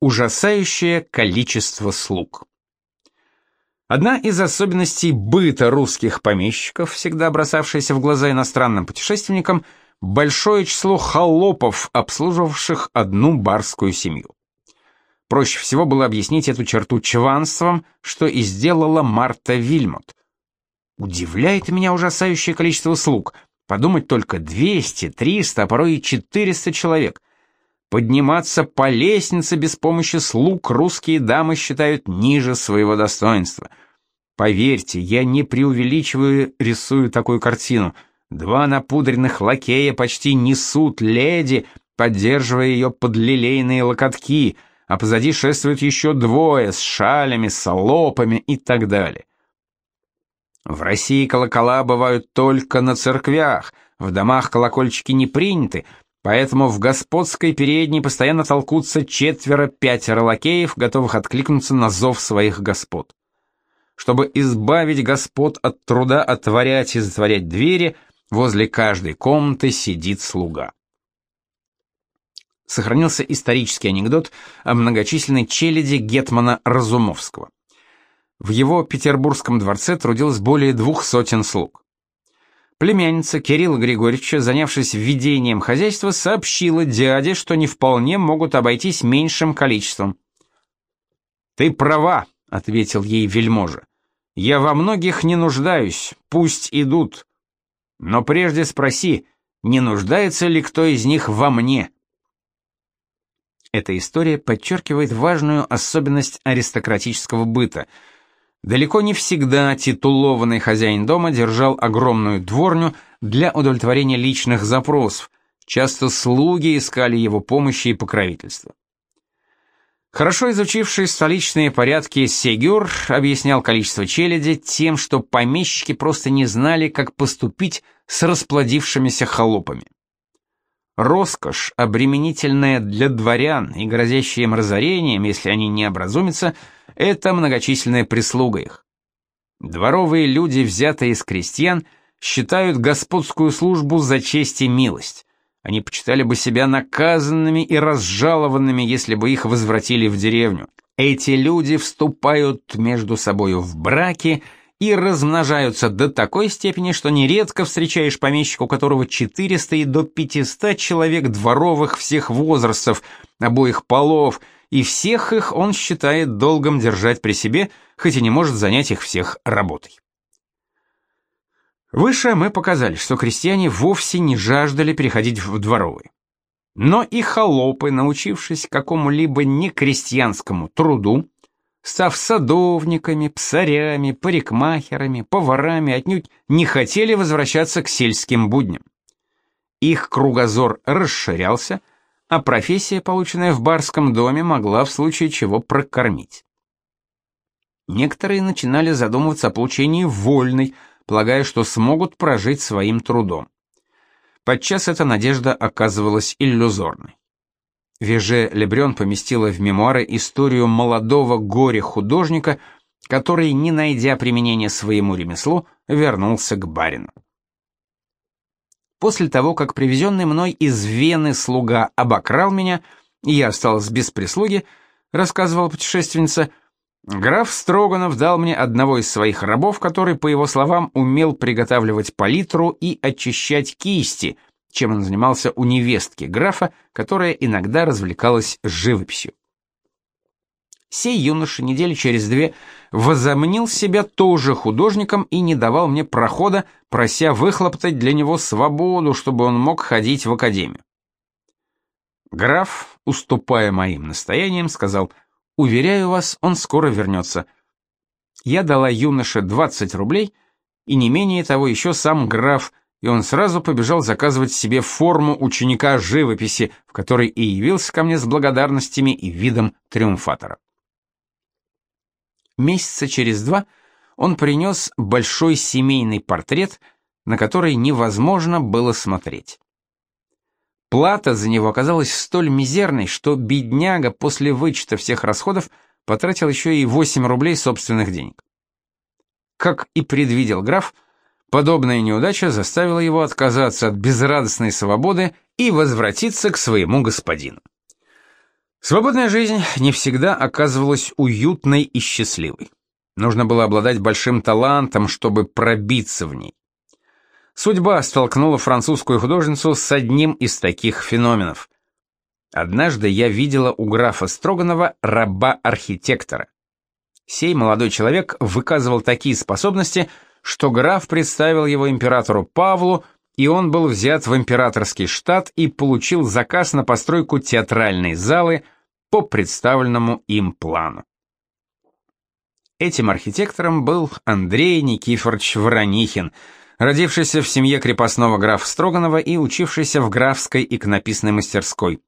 Ужасающее количество слуг. Одна из особенностей быта русских помещиков, всегда бросавшаяся в глаза иностранным путешественникам, большое число холопов, обслуживавших одну барскую семью. Проще всего было объяснить эту черту чванством, что и сделала Марта Вильмот. Удивляет меня ужасающее количество слуг. Подумать только 200, 300, а порой и 400 человек. Подниматься по лестнице без помощи слуг русские дамы считают ниже своего достоинства. Поверьте, я не преувеличиваю, рисую такую картину. Два напудренных лакея почти несут леди, поддерживая ее под лилейные локотки, а позади шествуют еще двое с шалями, салопами и так далее. В России колокола бывают только на церквях, в домах колокольчики не приняты, Поэтому в господской передней постоянно толкутся четверо-пятеро лакеев, готовых откликнуться на зов своих господ. Чтобы избавить господ от труда отворять и затворять двери, возле каждой комнаты сидит слуга. Сохранился исторический анекдот о многочисленной челяди гетмана Разумовского. В его петербургском дворце трудилось более двух сотен слуг. Племянница Кирилла Григорьевича, занявшись ведением хозяйства, сообщила дяде, что не вполне могут обойтись меньшим количеством. «Ты права», — ответил ей вельможа. «Я во многих не нуждаюсь, пусть идут. Но прежде спроси, не нуждается ли кто из них во мне?» Эта история подчеркивает важную особенность аристократического быта — Далеко не всегда титулованный хозяин дома держал огромную дворню для удовлетворения личных запросов. Часто слуги искали его помощи и покровительства. Хорошо изучивший столичные порядки Сегюр объяснял количество челяди тем, что помещики просто не знали, как поступить с расплодившимися холопами. Роскошь, обременительная для дворян и грозящая им разорением, если они не образумятся – это многочисленная прислуга их. Дворовые люди, взятые из крестьян, считают господскую службу за честь и милость. Они почитали бы себя наказанными и разжалованными, если бы их возвратили в деревню. Эти люди вступают между собою в браки и размножаются до такой степени, что нередко встречаешь помещика, у которого 400 и до 500 человек дворовых всех возрастов, обоих полов – и всех их он считает долгом держать при себе, хоть и не может занять их всех работой. Выше мы показали, что крестьяне вовсе не жаждали переходить в дворовые. Но и холопы, научившись какому-либо некрестьянскому труду, став садовниками, псарями, парикмахерами, поварами, отнюдь не хотели возвращаться к сельским будням. Их кругозор расширялся, а профессия, полученная в барском доме, могла в случае чего прокормить. Некоторые начинали задумываться о получении вольной, полагая, что смогут прожить своим трудом. Подчас эта надежда оказывалась иллюзорной. Веже Лебрен поместила в мемуары историю молодого горе-художника, который, не найдя применения своему ремеслу, вернулся к барину. После того, как привезенный мной из Вены слуга обокрал меня, и я осталась без прислуги, рассказывала путешественница, граф Строганов дал мне одного из своих рабов, который, по его словам, умел приготавливать палитру и очищать кисти, чем он занимался у невестки графа, которая иногда развлекалась живописью. Сей юноша недели через две возомнил себя тоже художником и не давал мне прохода, прося выхлоптать для него свободу, чтобы он мог ходить в академию. Граф, уступая моим настояниям, сказал, «Уверяю вас, он скоро вернется». Я дала юноше 20 рублей, и не менее того еще сам граф, и он сразу побежал заказывать себе форму ученика живописи, в которой и явился ко мне с благодарностями и видом триумфатора. Месяца через два он принес большой семейный портрет, на который невозможно было смотреть. Плата за него оказалась столь мизерной, что бедняга после вычета всех расходов потратил еще и 8 рублей собственных денег. Как и предвидел граф, подобная неудача заставила его отказаться от безрадостной свободы и возвратиться к своему господину. Свободная жизнь не всегда оказывалась уютной и счастливой. Нужно было обладать большим талантом, чтобы пробиться в ней. Судьба столкнула французскую художницу с одним из таких феноменов. Однажды я видела у графа Строганова раба-архитектора. Сей молодой человек выказывал такие способности, что граф представил его императору Павлу, и он был взят в императорский штат и получил заказ на постройку театральной залы по представленному им плану. Этим архитектором был Андрей Никифорович Воронихин – родившийся в семье крепостного графа Строганова и учившийся в графской иконописной мастерской.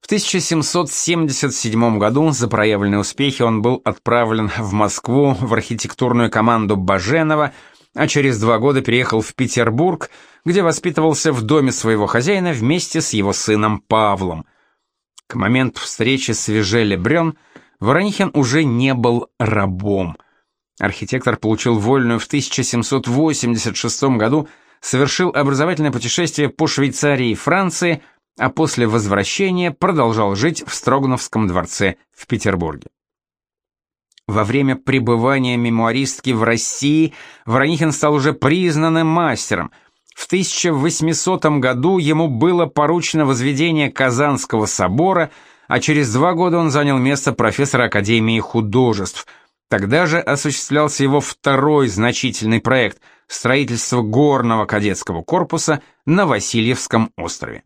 В 1777 году за проявленные успехи он был отправлен в Москву в архитектурную команду Баженова, а через два года переехал в Петербург, где воспитывался в доме своего хозяина вместе с его сыном Павлом. К моменту встречи с Вежеле Брен Воронихин уже не был рабом. Архитектор получил вольную в 1786 году, совершил образовательное путешествие по Швейцарии и Франции, а после возвращения продолжал жить в Строгановском дворце в Петербурге. Во время пребывания мемуаристки в России Воронихин стал уже признанным мастером. В 1800 году ему было поручено возведение Казанского собора, а через два года он занял место профессора Академии художеств – Тогда же осуществлялся его второй значительный проект – строительство горного кадетского корпуса на Васильевском острове.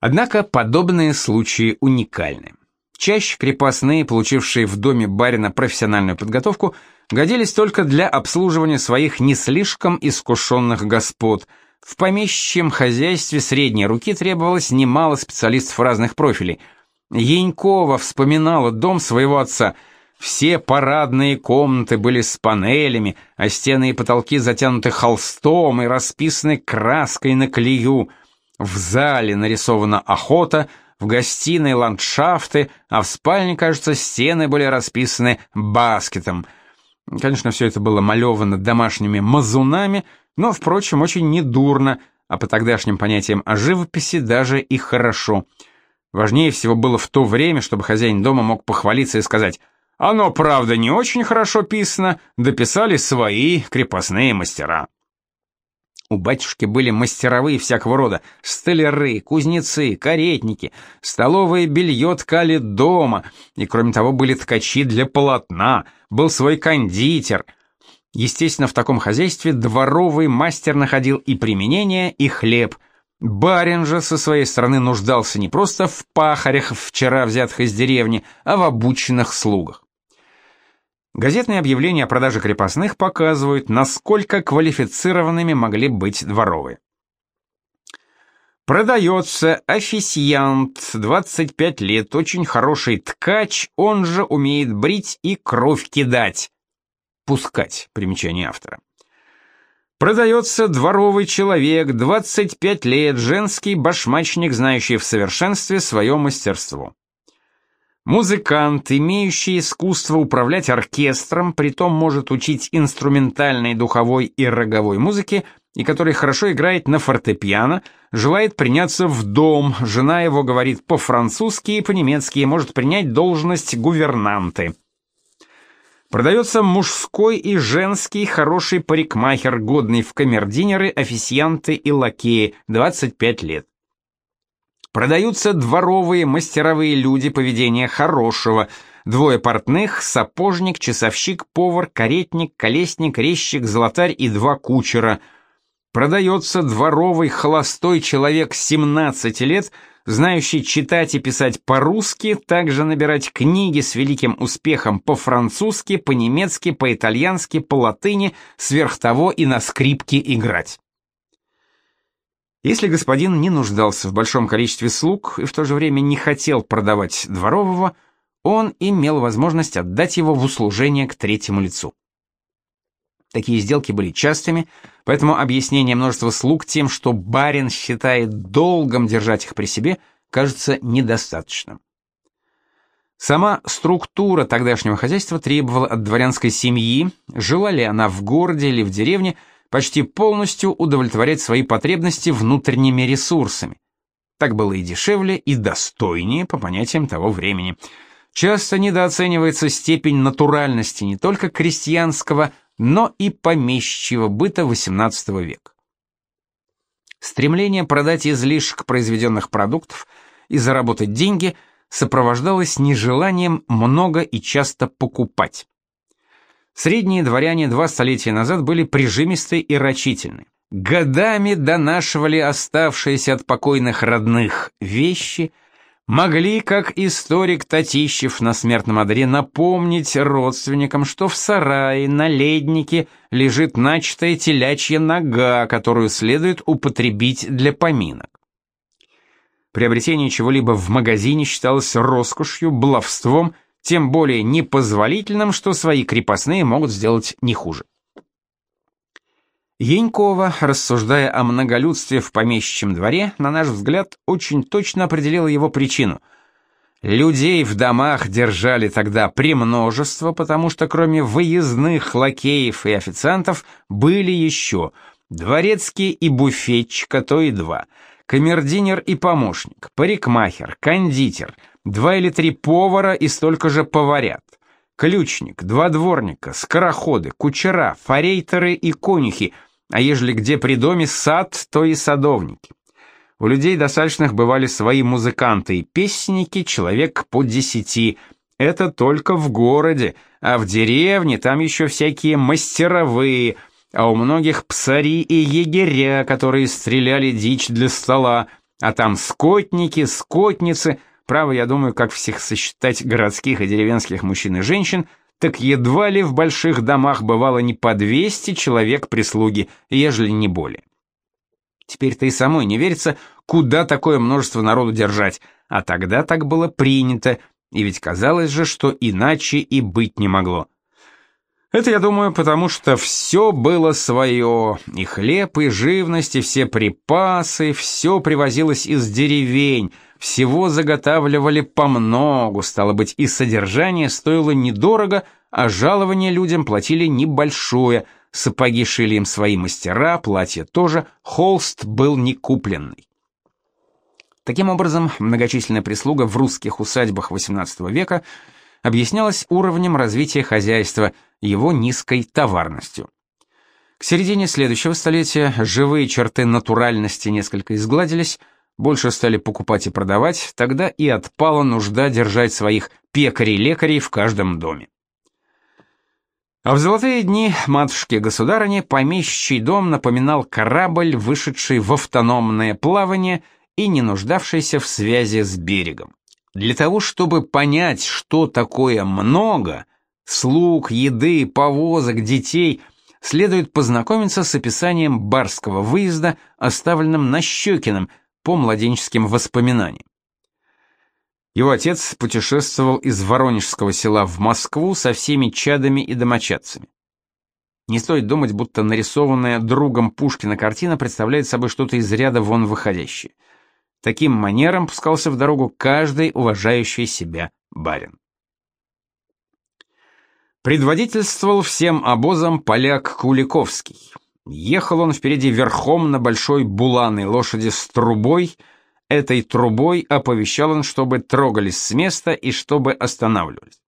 Однако подобные случаи уникальны. Чаще крепостные, получившие в доме барина профессиональную подготовку, годились только для обслуживания своих не слишком искушенных господ. В помещичьем хозяйстве средней руки требовалось немало специалистов разных профилей. Янькова вспоминала дом своего отца – все парадные комнаты были с панелями, а стены и потолки затянуты холстом и расписаны краской на клею. В зале нарисована охота, в гостиной ландшафты, а в спальне, кажется, стены были расписаны баскетом. Конечно, все это было малевано домашними мазунами, но, впрочем, очень недурно, а по тогдашним понятиям о живописи даже и хорошо. Важнее всего было в то время, чтобы хозяин дома мог похвалиться и сказать оно, правда, не очень хорошо писано, дописали свои крепостные мастера. У батюшки были мастеровые всякого рода, столяры, кузнецы, каретники, столовое белье ткали дома, и кроме того были ткачи для полотна, был свой кондитер. Естественно, в таком хозяйстве дворовый мастер находил и применение, и хлеб. Барин же со своей стороны нуждался не просто в пахарях, вчера взятых из деревни, а в обученных слугах. Газетные объявления о продаже крепостных показывают, насколько квалифицированными могли быть дворовые. Продается официант, 25 лет, очень хороший ткач, он же умеет брить и кровь кидать. Пускать, примечание автора. Продается дворовый человек, 25 лет, женский башмачник, знающий в совершенстве свое мастерство. Музыкант, имеющий искусство управлять оркестром, притом может учить инструментальной, духовой и роговой музыке, и который хорошо играет на фортепиано, желает приняться в дом, жена его говорит по-французски и по-немецки и может принять должность гувернанты. Продается мужской и женский хороший парикмахер, годный в камердинеры, официанты и лакеи, 25 лет. Продаются дворовые, мастеровые люди поведения хорошего, двое портных, сапожник, часовщик, повар, каретник, колесник, резчик, золотарь и два кучера. Продается дворовый холостой человек 17 лет, знающий читать и писать по-русски, также набирать книги с великим успехом по-французски, по-немецки, по-итальянски, по-латыни, сверх того и на скрипке играть. Если господин не нуждался в большом количестве слуг и в то же время не хотел продавать дворового, он имел возможность отдать его в услужение к третьему лицу. Такие сделки были частыми, поэтому объяснение множества слуг тем, что барин считает долгом держать их при себе, кажется недостаточным. Сама структура тогдашнего хозяйства требовала от дворянской семьи, жила ли она в городе или в деревне, почти полностью удовлетворять свои потребности внутренними ресурсами. Так было и дешевле, и достойнее по понятиям того времени. Часто недооценивается степень натуральности не только крестьянского, но и помещичьего быта XVIII века. Стремление продать излишек произведенных продуктов и заработать деньги сопровождалось нежеланием много и часто покупать. Средние дворяне два столетия назад были прижимисты и рачительны. Годами донашивали оставшиеся от покойных родных вещи, могли, как историк Татищев на смертном одре, напомнить родственникам, что в сарае на леднике лежит начатая телячья нога, которую следует употребить для поминок. Приобретение чего-либо в магазине считалось роскошью, баловством, тем более непозволительным, что свои крепостные могут сделать не хуже. Янькова, рассуждая о многолюдстве в помещичьем дворе, на наш взгляд, очень точно определила его причину. Людей в домах держали тогда премножество, потому что кроме выездных лакеев и официантов были еще дворецкий и буфетчик, а то и два, камердинер и помощник, парикмахер, кондитер, два или три повара и столько же поварят. Ключник, два дворника, скороходы, кучера, форейтеры и конюхи — а ежели где при доме сад, то и садовники. У людей достаточных бывали свои музыканты и песенники, человек по десяти. Это только в городе, а в деревне там еще всякие мастеровые, а у многих псари и егеря, которые стреляли дичь для стола, а там скотники, скотницы, право, я думаю, как всех сосчитать городских и деревенских мужчин и женщин – так едва ли в больших домах бывало не по 200 человек прислуги, ежели не более. Теперь-то и самой не верится, куда такое множество народу держать, а тогда так было принято, и ведь казалось же, что иначе и быть не могло. Это, я думаю, потому что все было свое, и хлеб, и живность, и все припасы, все привозилось из деревень, всего заготавливали помногу, стало быть, и содержание стоило недорого, а жалование людям платили небольшое, сапоги шили им свои мастера, платья тоже, холст был не купленный. Таким образом, многочисленная прислуга в русских усадьбах XVIII века объяснялась уровнем развития хозяйства, его низкой товарностью. К середине следующего столетия живые черты натуральности несколько изгладились, больше стали покупать и продавать, тогда и отпала нужда держать своих пекарей-лекарей в каждом доме. А в золотые дни матушки-государыни помещичий дом напоминал корабль, вышедший в автономное плавание и не нуждавшийся в связи с берегом. Для того, чтобы понять, что такое много, слуг, еды, повозок, детей, следует познакомиться с описанием барского выезда, оставленным Нащекиным, по младенческим воспоминаниям. Его отец путешествовал из Воронежского села в Москву со всеми чадами и домочадцами. Не стоит думать, будто нарисованная другом Пушкина картина представляет собой что-то из ряда вон выходящее. Таким манером пускался в дорогу каждый уважающий себя барин. Предводительствовал всем обозом поляк Куликовский. Ехал он впереди верхом на большой буланой лошади с трубой. Этой трубой оповещал он, чтобы трогались с места и чтобы останавливались.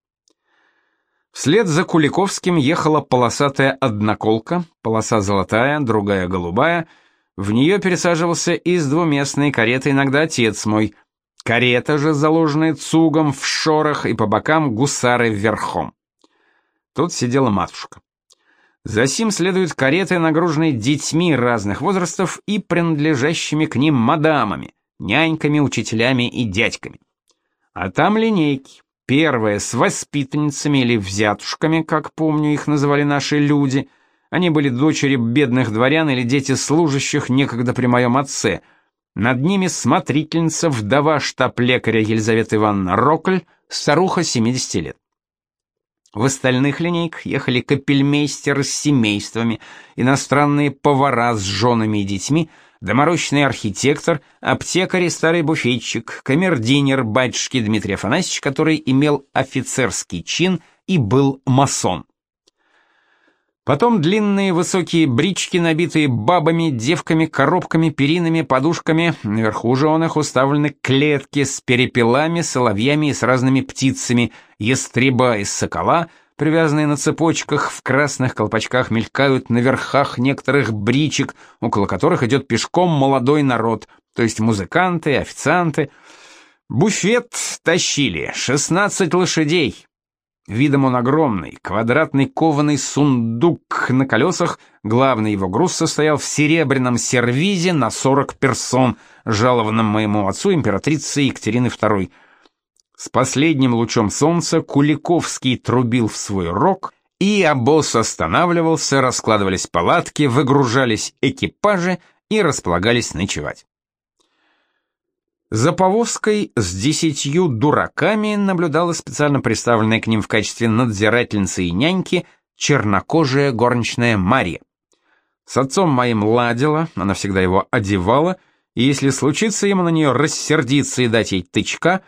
Вслед за Куликовским ехала полосатая одноколка, полоса золотая, другая голубая. В нее пересаживался из двуместной кареты иногда отец мой. Карета же, заложенная цугом в шорах и по бокам гусары верхом. Тут сидела матушка. Засим следуют кареты, нагруженные детьми разных возрастов и принадлежащими к ним мадамами, няньками, учителями и дядьками. А там линейки. Первая с воспитанницами или взятушками, как помню их называли наши люди. Они были дочери бедных дворян или дети служащих некогда при моем отце. Над ними смотрительница, вдова штаб-лекаря Елизавета Ивановна Рокль, старуха 70 лет. В остальных линейках ехали капельмейстеры с семействами, иностранные повара с женами и детьми, доморощенный архитектор, аптекарь и старый буфетчик, камердинер батюшки Дмитрий Афанасьевич, который имел офицерский чин и был масон. Потом длинные высокие брички, набитые бабами, девками, коробками, перинами, подушками. Наверху же он их уставлены клетки с перепелами, соловьями и с разными птицами, ястреба и сокола, привязанные на цепочках, в красных колпачках мелькают на верхах некоторых бричек, около которых идет пешком молодой народ, то есть музыканты, официанты. Буфет тащили, 16 лошадей, Видом он огромный, квадратный кованый сундук на колесах, главный его груз состоял в серебряном сервизе на 40 персон, жалованном моему отцу императрице Екатерины II. С последним лучом солнца Куликовский трубил в свой рог, и обоз останавливался, раскладывались палатки, выгружались экипажи и располагались ночевать. За повозкой с десятью дураками наблюдала специально представленная к ним в качестве надзирательницы и няньки чернокожая горничная Мария. С отцом моим ладила, она всегда его одевала, и если случится ему на нее рассердиться и дать ей тычка,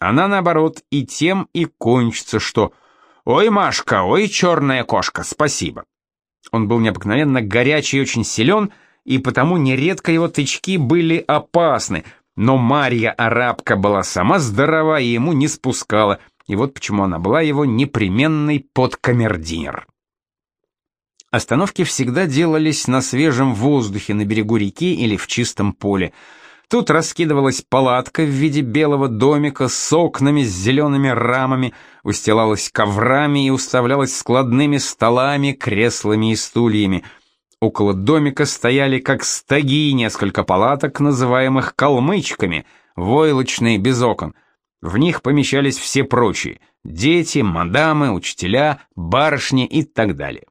она, наоборот, и тем и кончится, что «Ой, Машка, ой, черная кошка, спасибо». Он был необыкновенно горячий и очень силен, и потому нередко его тычки были опасны — но Марья Арабка была сама здорова и ему не спускала, и вот почему она была его непременный подкамердинер. Остановки всегда делались на свежем воздухе на берегу реки или в чистом поле. Тут раскидывалась палатка в виде белого домика с окнами с зелеными рамами, устилалась коврами и уставлялась складными столами, креслами и стульями — Около домика стояли как стаги несколько палаток, называемых калмычками, войлочные без окон. В них помещались все прочие — дети, мадамы, учителя, барышни и так далее.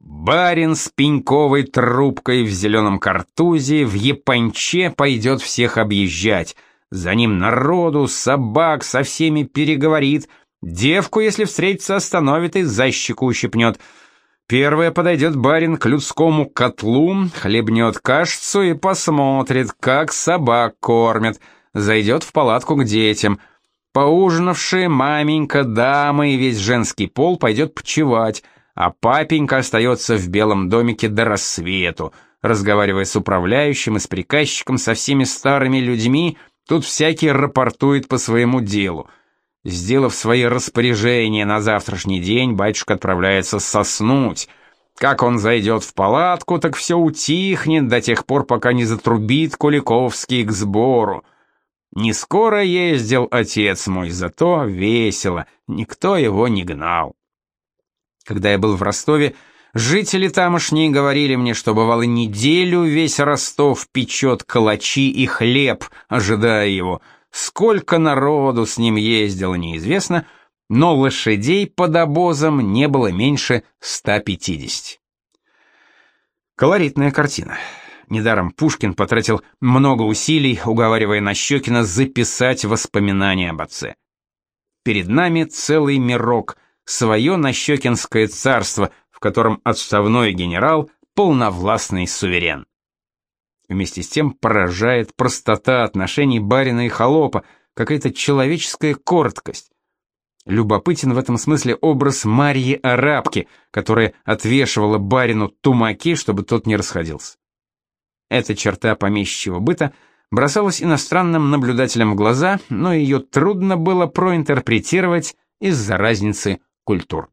Барин с пеньковой трубкой в зеленом картузе в японче пойдет всех объезжать. За ним народу, собак, со всеми переговорит. Девку, если встретится, остановит и за щеку ущипнет — Первая подойдет барин к людскому котлу, хлебнет кашицу и посмотрит, как собак кормят, зайдет в палатку к детям. Поужинавшие маменька, дама и весь женский пол пойдет почевать, а папенька остается в белом домике до рассвету, разговаривая с управляющим и с приказчиком, со всеми старыми людьми, тут всякий рапортует по своему делу — Сделав свои распоряжения на завтрашний день, батюшка отправляется соснуть. Как он зайдет в палатку, так все утихнет до тех пор, пока не затрубит Куликовский к сбору. Не скоро ездил отец мой, зато весело, никто его не гнал. Когда я был в Ростове, жители тамошние говорили мне, что бывало неделю весь Ростов печет калачи и хлеб, ожидая его — Сколько народу с ним ездило, неизвестно, но лошадей под обозом не было меньше 150. Колоритная картина. Недаром Пушкин потратил много усилий, уговаривая Нащекина записать воспоминания об отце. Перед нами целый мирок, свое Нащекинское царство, в котором отставной генерал — полновластный суверен. Вместе с тем поражает простота отношений барина и холопа, какая-то человеческая короткость. Любопытен в этом смысле образ Марьи Арабки, которая отвешивала барину тумаки, чтобы тот не расходился. Эта черта помещичьего быта бросалась иностранным наблюдателям в глаза, но ее трудно было проинтерпретировать из-за разницы культур.